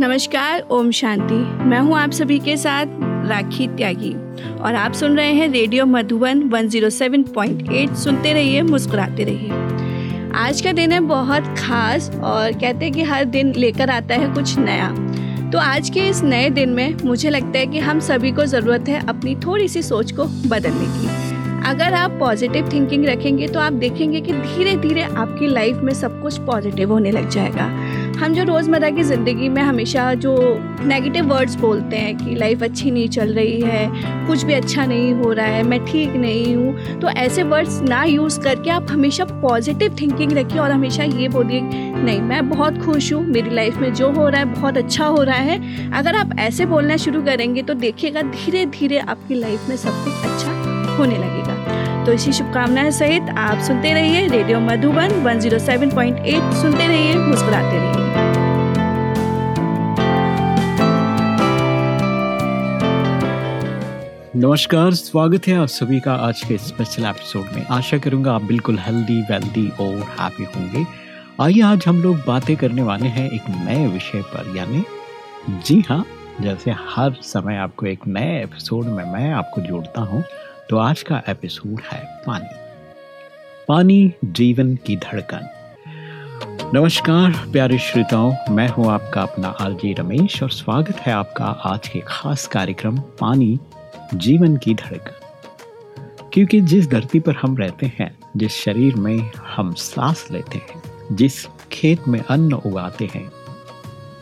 नमस्कार, ओम शांति। मैं हूँ आप सभी के साथ राखी त्यागी और आप सुन रहे हैं रेडियो मधुबन 107.8 सुनते रहिए, मुस्कुराते रहिए। आज का दिन है बहुत खास और कहते हैं कि हर दिन लेकर आता है कुछ नया। तो आज के इस नए दिन में मुझे लगता है कि हम सभी को ज़रूरत है अपनी थोड़ी सी सोच को बदलने की। अगर आप पॉजिटिव थिंकिंग रखेंगे तो आप देखेंगे कि धीरे धीरे आपकी लाइफ में सब कुछ पॉजिटिव होने लग जाएगा। हम जो रोज़मर्रा की ज़िंदगी में हमेशा जो नेगेटिव वर्ड्स बोलते हैं कि लाइफ अच्छी नहीं चल रही है, कुछ भी अच्छा नहीं हो रहा है, मैं ठीक नहीं हूँ तो ऐसे वर्ड्स ना यूज़ करके आप हमेशा पॉजिटिव थिंकिंग रखिए और हमेशा ये बोलिए, नहीं, मैं बहुत खुश हूँ, मेरी लाइफ में जो हो रहा है, बहुत अच्छा हो रहा है। अगर आप ऐसे बोलना शुरू करेंगे तो देखिएगा धीरे धीरे आपकी लाइफ में सब कुछ अच्छा होने लगेगा। तो इसी शुभकामनाएँ सहित आप सुनते रहिए रेडियो मधुबन 107.8 सुनते रहिए, मुस्कुराते रहिए। नमस्कार, स्वागत है आप सभी का आज के स्पेशल एपिसोड में। आशा करूँगा आप बिल्कुल हेल्दी वेल्दी और हैप्पी होंगे। आइए आज हम लोग बातें करने वाले हैं एक नए विषय पर। यानी, जी हाँ जैसे हर समय आपको एक नए एपिसोड में मैं आपको जोड़ता हूँ। तो आज का एपिसोड है पानी। पानी जीवन की धड़कन। नमस्कार, प्यारे श्रोताओं, मैं हूँ आपका अपना आरजे रमेश और स्वागत है आपका आज के खास कार्यक्रम पानी जीवन की धड़कन। क्योंकि जिस धरती पर हम रहते हैं, जिस शरीर में हम सांस लेते हैं, जिस खेत में अन्न उगाते हैं,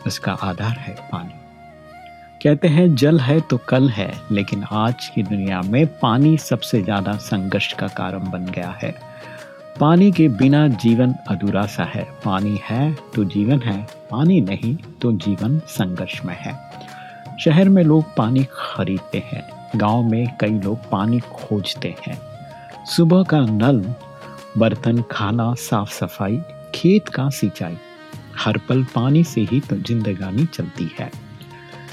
उसका आधार है पानी। कहते हैं, जल है तो कल है, लेकिन आज की दुनिया में पानी सबसे ज़्यादा संघर्ष का कारण बन गया है। पानी के बिना जीवन अधूरा सा है। पानी है तो जीवन है, पानी नहीं तो जीवन संघर्ष में है। शहर में लोग पानी खरीदते हैं, गाँव में कई लोग पानी खोजते हैं। सुबह का नल, बर्तन, खाना साफ़ सफ़ाई खेत का सिंचाई, हर पल पानी से ही तो जिंदगानी चलती है।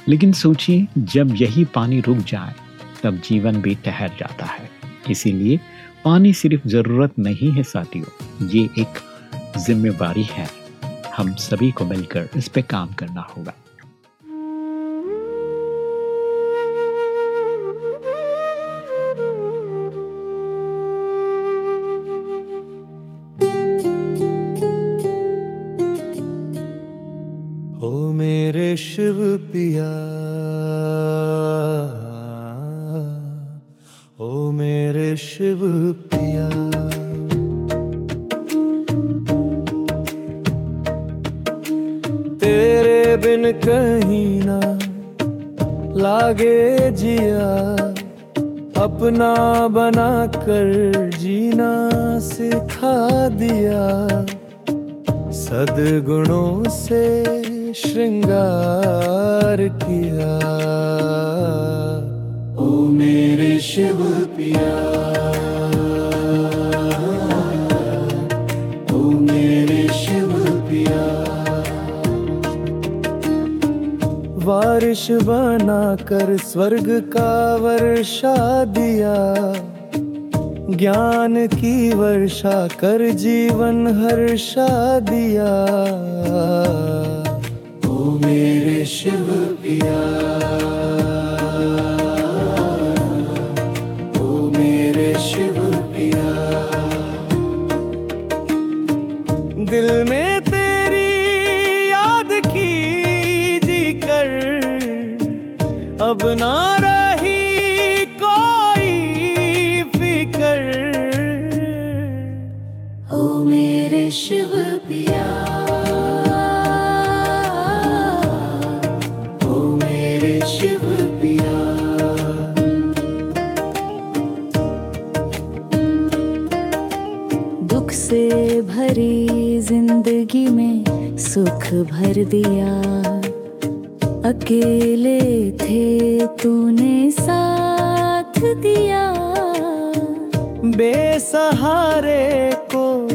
लेकिन सोचिए, जब यही पानी रुक जाए, तब जीवन भी ठहर जाता है। इसीलिए पानी सिर्फ़ ज़रूरत नहीं है साथियों, ये एक जिम्मेवारी है। हम सभी को मिलकर इस पे काम करना होगा। अपना बना कर जीना सिखा दिया। सदगुणों से श्रृंगार किया। ओ मेरे शिव पिया। बारिश बना कर स्वर्ग का वर्षा दिया। ज्ञान की वर्षा कर जीवन हर्षा दिया। मेरे शिव पिया।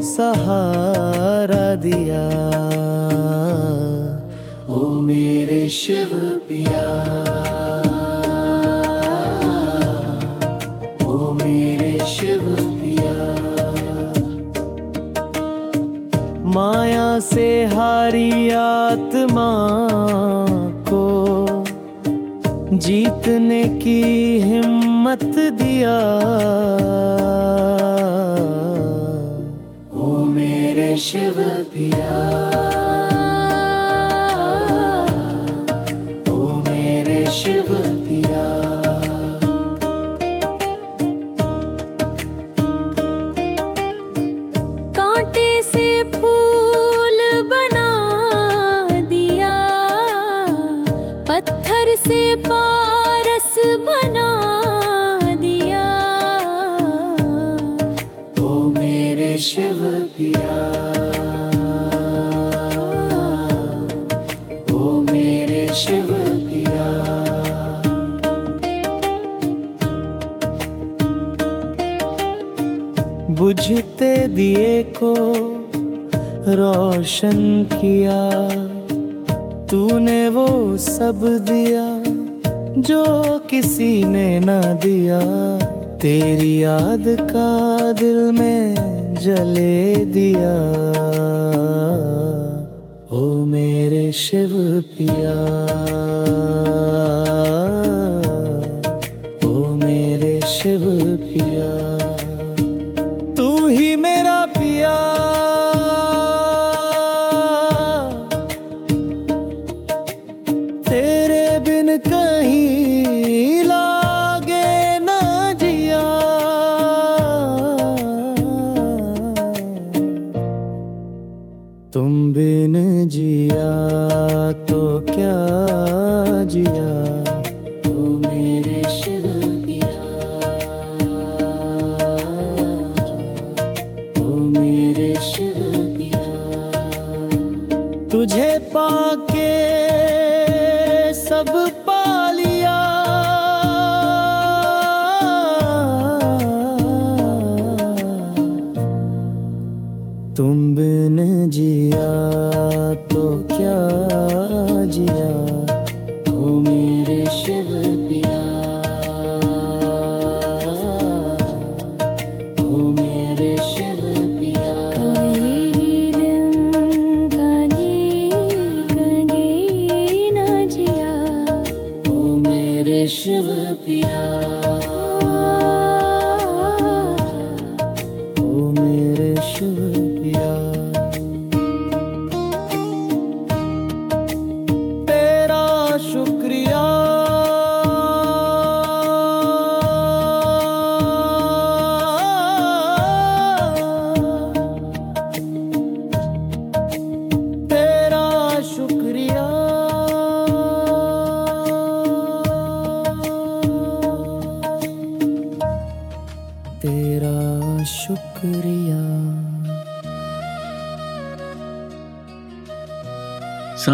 सहारा दिया। ओ मेरे शिव पिया। ओ मेरे शिव पिया। से हारी आत्मा को जीतने की हिम्मत दिया। शिव पिया रोशन किया। तूने वो सब दिया जो किसी ने ना दिया। तेरी याद का दिल में जले दिया। ओ मेरे शिव पिया।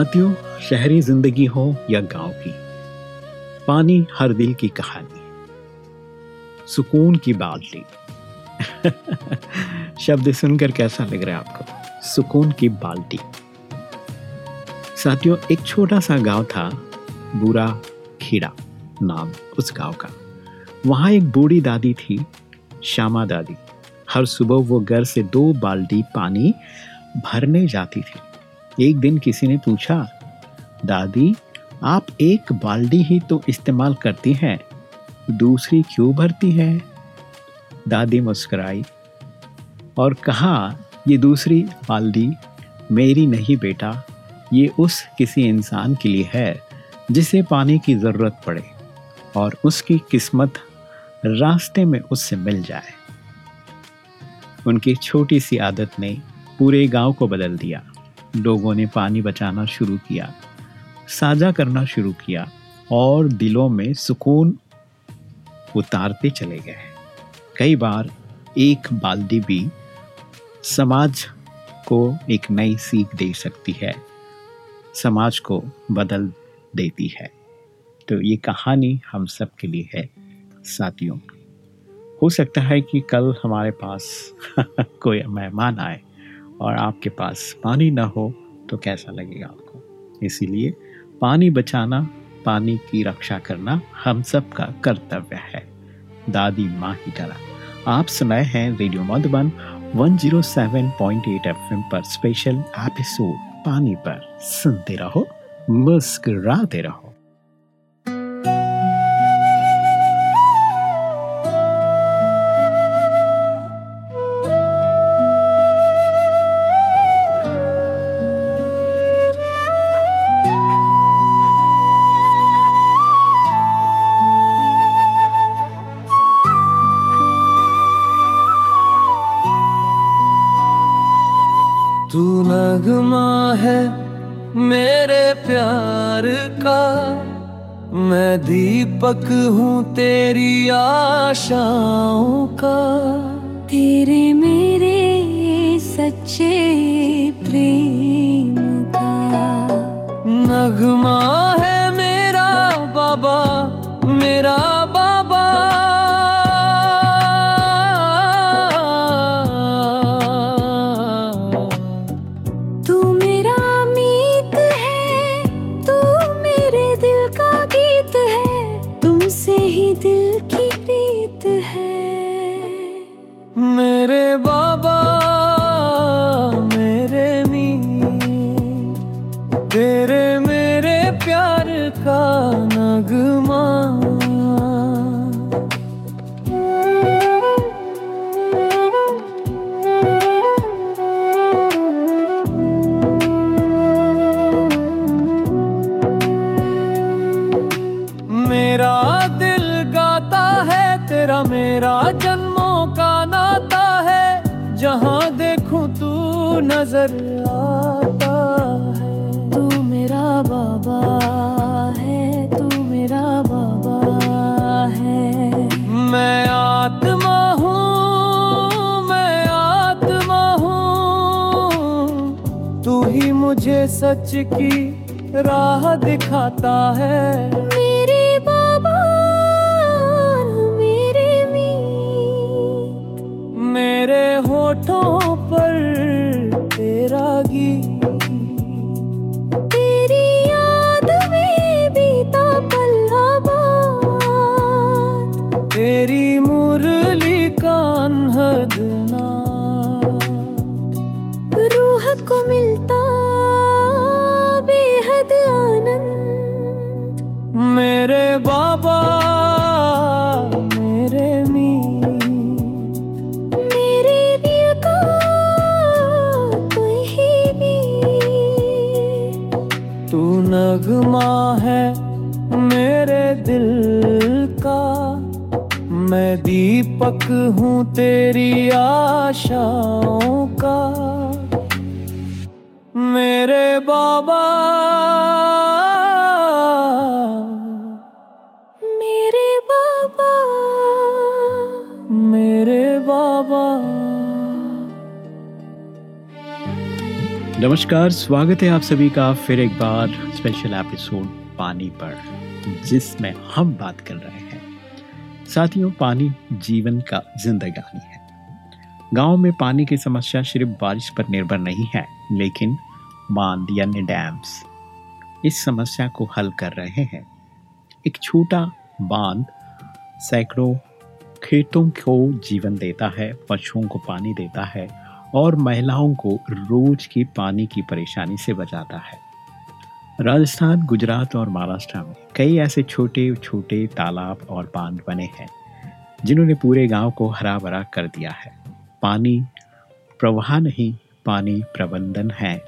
साथियों, शहरी ज़िंदगी हो या गाँव की पानी हर दिल की कहानी सुकून की बाल्टी शब्द सुनकर कैसा लग रहा है आपको? सुकून की बाल्टी। साथियों, एक छोटा सा गाँव था, बुरा खीड़ा नाम उस गाँव का। वहाँ एक बूढ़ी दादी थी, श्यामा दादी। हर सुबह वो घर से दो बाल्टी पानी भरने जाती थी। एक दिन किसी ने पूछा, दादी, आप एक बाल्टी ही तो इस्तेमाल करती हैं, दूसरी क्यों भरती हैं? दादी मुस्कराई और कहा, ये दूसरी बाल्टी मेरी नहीं बेटा, ये उस किसी इंसान के लिए है जिसे पानी की ज़रूरत पड़े और उसकी किस्मत रास्ते में उससे मिल जाए। उनकी छोटी सी आदत ने पूरे गाँव को बदल दिया। लोगों ने पानी बचाना शुरू किया, साझा करना शुरू किया और दिलों में सुकून उतारते चले गए। कई बार एक बाल्टी भी समाज को एक नई सीख दे सकती है, समाज को बदल देती है। तो ये कहानी हम सब के लिए है, साथियों। हो सकता है कि कल हमारे पास कोई मेहमान आए। और आपके पास पानी ना हो तो कैसा लगेगा आपको? इसीलिए पानी बचाना, पानी की रक्षा करना हम सब का कर्तव्य है। दादी माँ की तरह। आप सुनाए हैं रेडियो मधुबन 107.8 एफएम पर स्पेशल एपिसोड पानी पर सुनते रहो, मुस्कुराते रहो। दीपक हूँ तेरी आशाओं का। तेरे मेरे सच्चे प्रेम का। नगमा सच की राह दिखाता है। मेरे बाबा मेरे मेरे होठों नमस्कार, स्वागत है आप सभी का फिर एक बार स्पेशल एपिसोड पानी पर, जिसमें हम बात कर रहे हैं। साथियों, पानी जीवन का जिंदगानी है। गाँव में पानी की समस्या सिर्फ़ बारिश पर निर्भर नहीं है, लेकिन बाँध यानी डैम्स इस समस्या को हल कर रहे हैं। एक छोटा बाँध सैकड़ों खेतों को जीवन देता है, पशुओं को पानी देता है और महिलाओं को रोज की पानी की परेशानी से बचाता है। राजस्थान, गुजरात और महाराष्ट्र में कई ऐसे छोटे छोटे तालाब और बाँध बने हैं, जिन्होंने पूरे गाँव को हरा भरा कर दिया है। पानी प्रवाह नहीं, पानी प्रबंधन है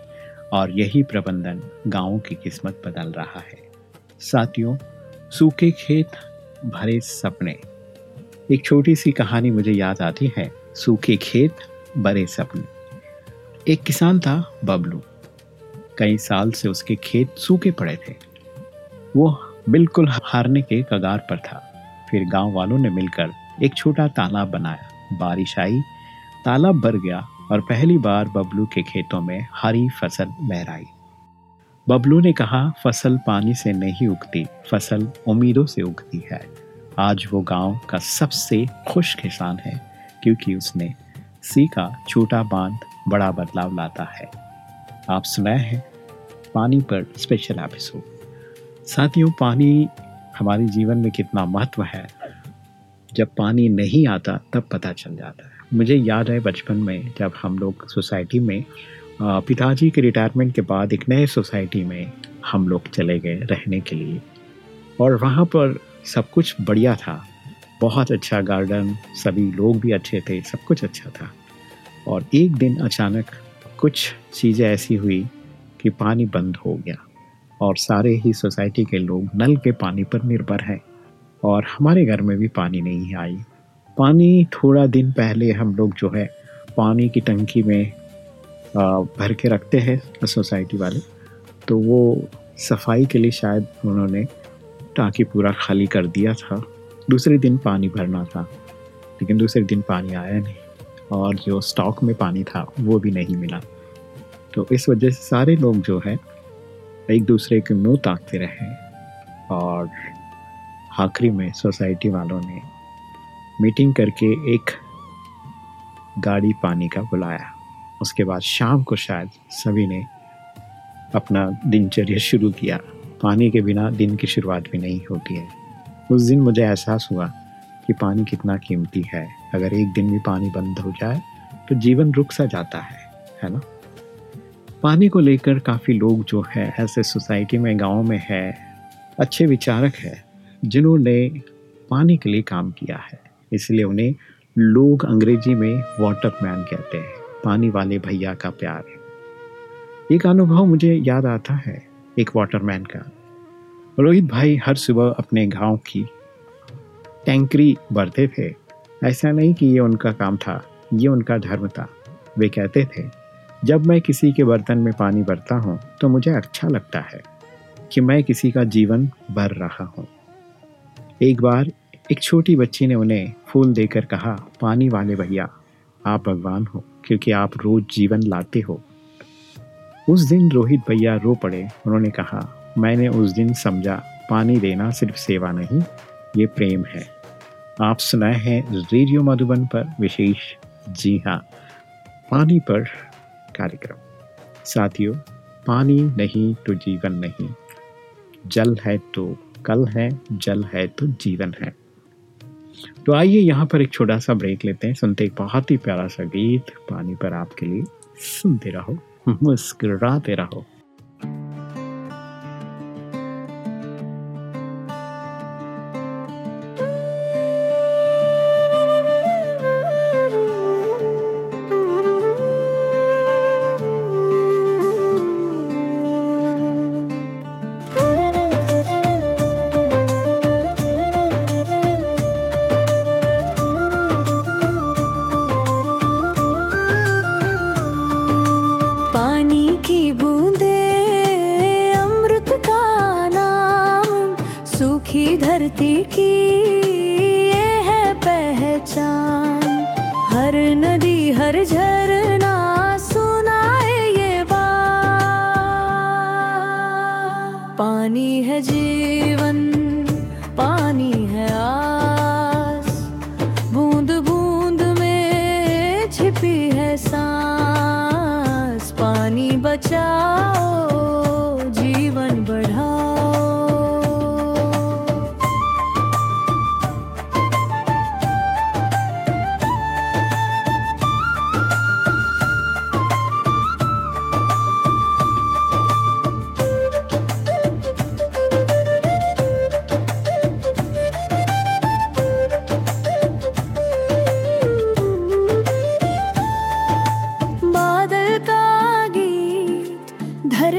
और यही प्रबंधन गाँवों की किस्मत बदल रहा है। साथियों, सूखे खेत भरे सपने। एक छोटी सी कहानी मुझे याद आती है। सूखे खेत भरे सपने। एक किसान था, बबलू। कई साल से उसके खेत सूखे पड़े थे। वो बिल्कुल हारने के कगार पर था। फिर गाँव वालों ने मिलकर एक छोटा तालाब बनाया। बारिश आई, तालाब भर गया और पहली बार बबलू के खेतों में हरी फ़सल लहराई। बबलू ने कहा, फ़सल पानी से नहीं उगती, फ़सल उम्मीदों से उगती है। आज वो गाँव का सबसे खुश किसान है, क्योंकि उसने सीखा छोटा बाँध बड़ा बदलाव लाता है। आप सुनाए हैं पानी पर स्पेशल एपिसोड साथियों, पानी हमारे जीवन में कितना महत्व है। जब पानी नहीं आता, तब पता चल जाता है। मुझे याद है बचपन में जब हम लोग सोसाइटी में पिताजी के रिटायरमेंट के बाद एक नए सोसाइटी में हम लोग चले गए रहने के लिए। और वहाँ पर सब कुछ बढ़िया था। बहुत अच्छा गार्डन सभी लोग भी अच्छे थे, सब कुछ अच्छा था। और एक दिन अचानक कुछ चीज़ें ऐसी हुई कि पानी बंद हो गया और सारे ही सोसाइटी के लोग नल के पानी पर निर्भर हैं और हमारे घर में भी पानी नहीं आई। पानी थोड़ा दिन पहले हम लोग जो है पानी की टंकी में भर के रखते हैं सोसाइटी वाले। तो वो सफ़ाई के लिए शायद उन्होंने टाँकी पूरा खाली कर दिया था। दूसरे दिन पानी भरना था, लेकिन दूसरे दिन पानी आया नहीं और जो स्टॉक में पानी था वो भी नहीं मिला। तो इस वजह से सारे लोग जो है, एक दूसरे के मुँह ताकते रहे और आखिरी में सोसाइटी वालों ने मीटिंग करके एक गाड़ी पानी का बुलाया। उसके बाद शाम को शायद सभी ने अपना दिनचर्या शुरू किया। पानी के बिना दिन की शुरुआत भी नहीं होती है। उस दिन मुझे एहसास हुआ कि पानी कितना कीमती है। अगर एक दिन भी पानी बंद हो जाए तो जीवन रुक सा जाता है है ना? पानी को लेकर काफ़ी लोग जो है, ऐसे सोसाइटी में, गाँव में है, अच्छे विचारक है, जिन्होंने पानी के लिए काम किया है। इसलिए उन्हें लोग अंग्रेज़ी में वाटर मैन कहते हैं। पानी वाले भैया का प्यार एक अनुभव मुझे याद आता है, एक वाटरमैन का। रोहित भाई हर सुबह अपने गाँव की टैंकरी भरते थे। ऐसा नहीं कि ये उनका काम था, ये उनका धर्म था। वे कहते थे, जब मैं किसी के बर्तन में पानी भरता हूँ तो मुझे अच्छा लगता है कि मैं किसी का जीवन भर रहा हूँ। एक बार एक छोटी बच्ची ने उन्हें फूल देकर कहा, पानी वाले भैया, आप भगवान हो, क्योंकि आप रोज जीवन लाते हो। उस दिन रोहित भैया रो पड़े। उन्होंने कहा मैंने उस दिन समझा, पानी देना सिर्फ़ सेवा नहीं, ये प्रेम है। आप सुनाए हैं रेडियो मधुबन पर विशेष। जी हाँ पानी पर कार्यक्रम। साथियों, पानी नहीं तो जीवन नहीं। जल है तो कल है, जल है तो जीवन है। तो आइए यहाँ पर एक छोटा सा ब्रेक लेते हैं, सुनते एक बहुत ही प्यारा सा गीत। पानी पर आपके लिए सुनते रहो, मुस्कुराते रहो। हर नदी हर झरना सुनाए ये बात। पानी है जी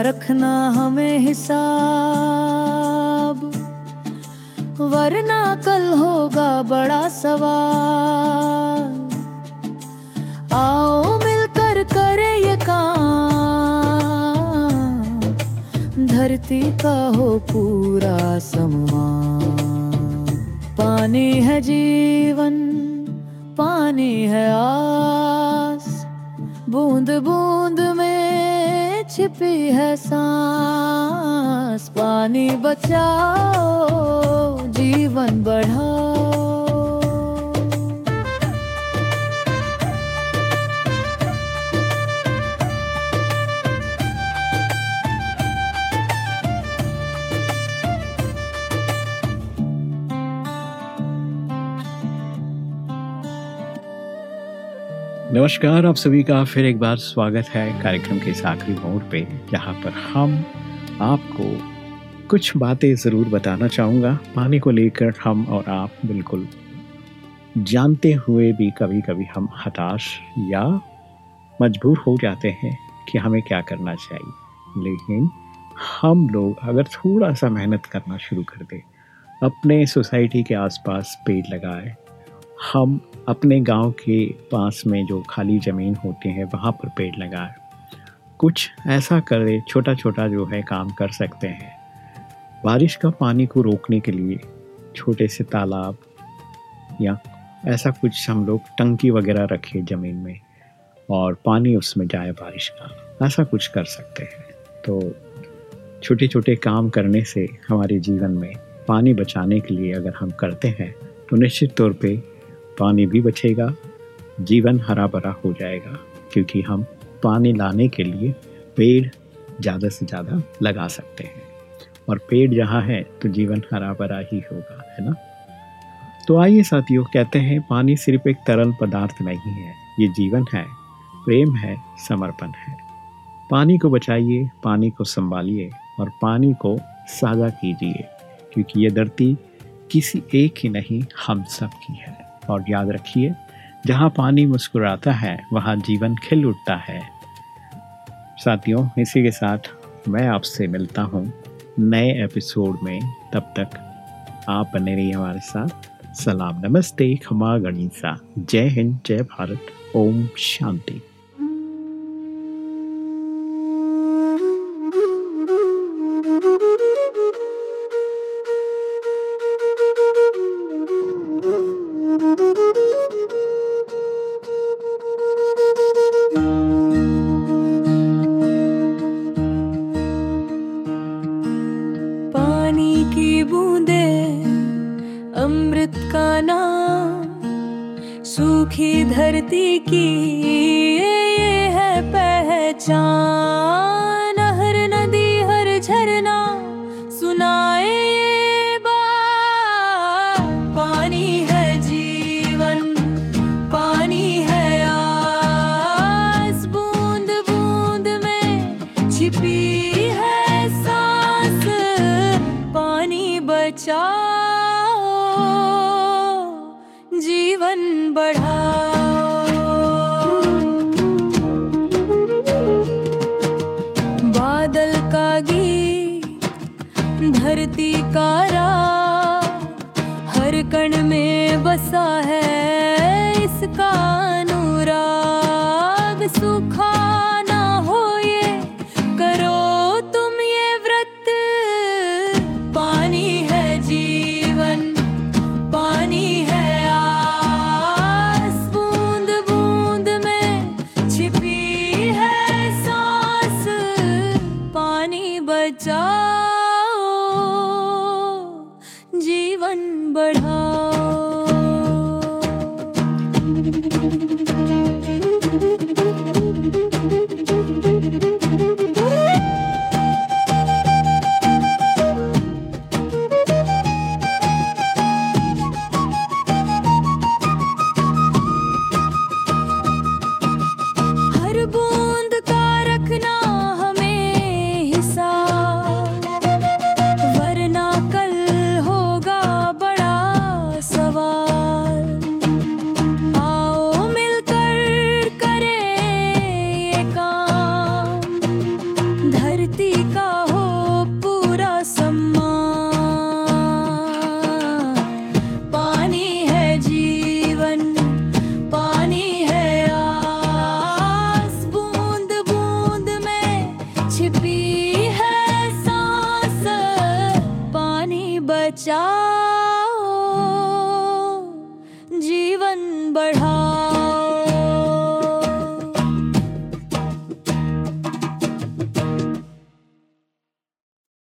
रखना हमें हिसाब। वरना कल होगा बड़ा सवाल। आओ धरती का हो पूरा सम्मान। पानी है जीवन, पानी है आस। बूंद बूंद में छिपी है सांस। पानी बचाओ, जीवन बढ़ाओ। नमस्कार, आप सभी का फिर एक बार स्वागत है कार्यक्रम के इस आखिरी मोड़ पे, जहाँ पर हम आपको कुछ बातें ज़रूर बताना चाहूँगा। पानी को लेकर हम और आप बिल्कुल जानते हुए भी कभी कभी हम हताश या मजबूर हो जाते हैं कि हमें क्या करना चाहिए। लेकिन हम लोग अगर थोड़ा सा मेहनत करना शुरू कर दें, अपने सोसाइटी के आसपास पेड़ लगाए, हम अपने गाँव के पास में जो खाली ज़मीन होती है, वहाँ पर पेड़ लगाए कुछ ऐसा करे छोटा छोटा जो है, काम कर सकते हैं। बारिश का पानी को रोकने के लिए छोटे से तालाब या ऐसा कुछ हम लोग टंकी वगैरह रखें ज़मीन में और पानी उसमें जाए बारिश का। ऐसा कुछ कर सकते हैं। तो छोटे छोटे काम करने से हमारे जीवन में पानी बचाने के लिए अगर हम करते हैं तो निश्चित तौर पे पानी भी बचेगा, जीवन हरा भरा हो जाएगा, क्योंकि हम पानी लाने के लिए पेड़ ज़्यादा से ज़्यादा लगा सकते हैं। और पेड़ जहाँ है तो जीवन हरा भरा ही होगा, है ना? तो आइए साथियों, कहते हैं, पानी सिर्फ़ एक तरल पदार्थ नहीं है, ये जीवन है, प्रेम है, समर्पण है। पानी को बचाइए, पानी को संभालिए और पानी को साझा कीजिए, क्योंकि ये धरती किसी एक ही नहीं, हम सब की है। और याद रखिए, जहाँ पानी मुस्कुराता है, वहाँ जीवन खिल उठता है। साथियों, इसी के साथ मैं आपसे मिलता हूँ नए एपिसोड में। तब तक आप बने रहिए हमारे साथ। सलाम, नमस्ते, खमा गणिसा। जय हिंद, जय भारत। ओम शांति। की ये है पहचान।